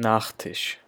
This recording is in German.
Nachtisch.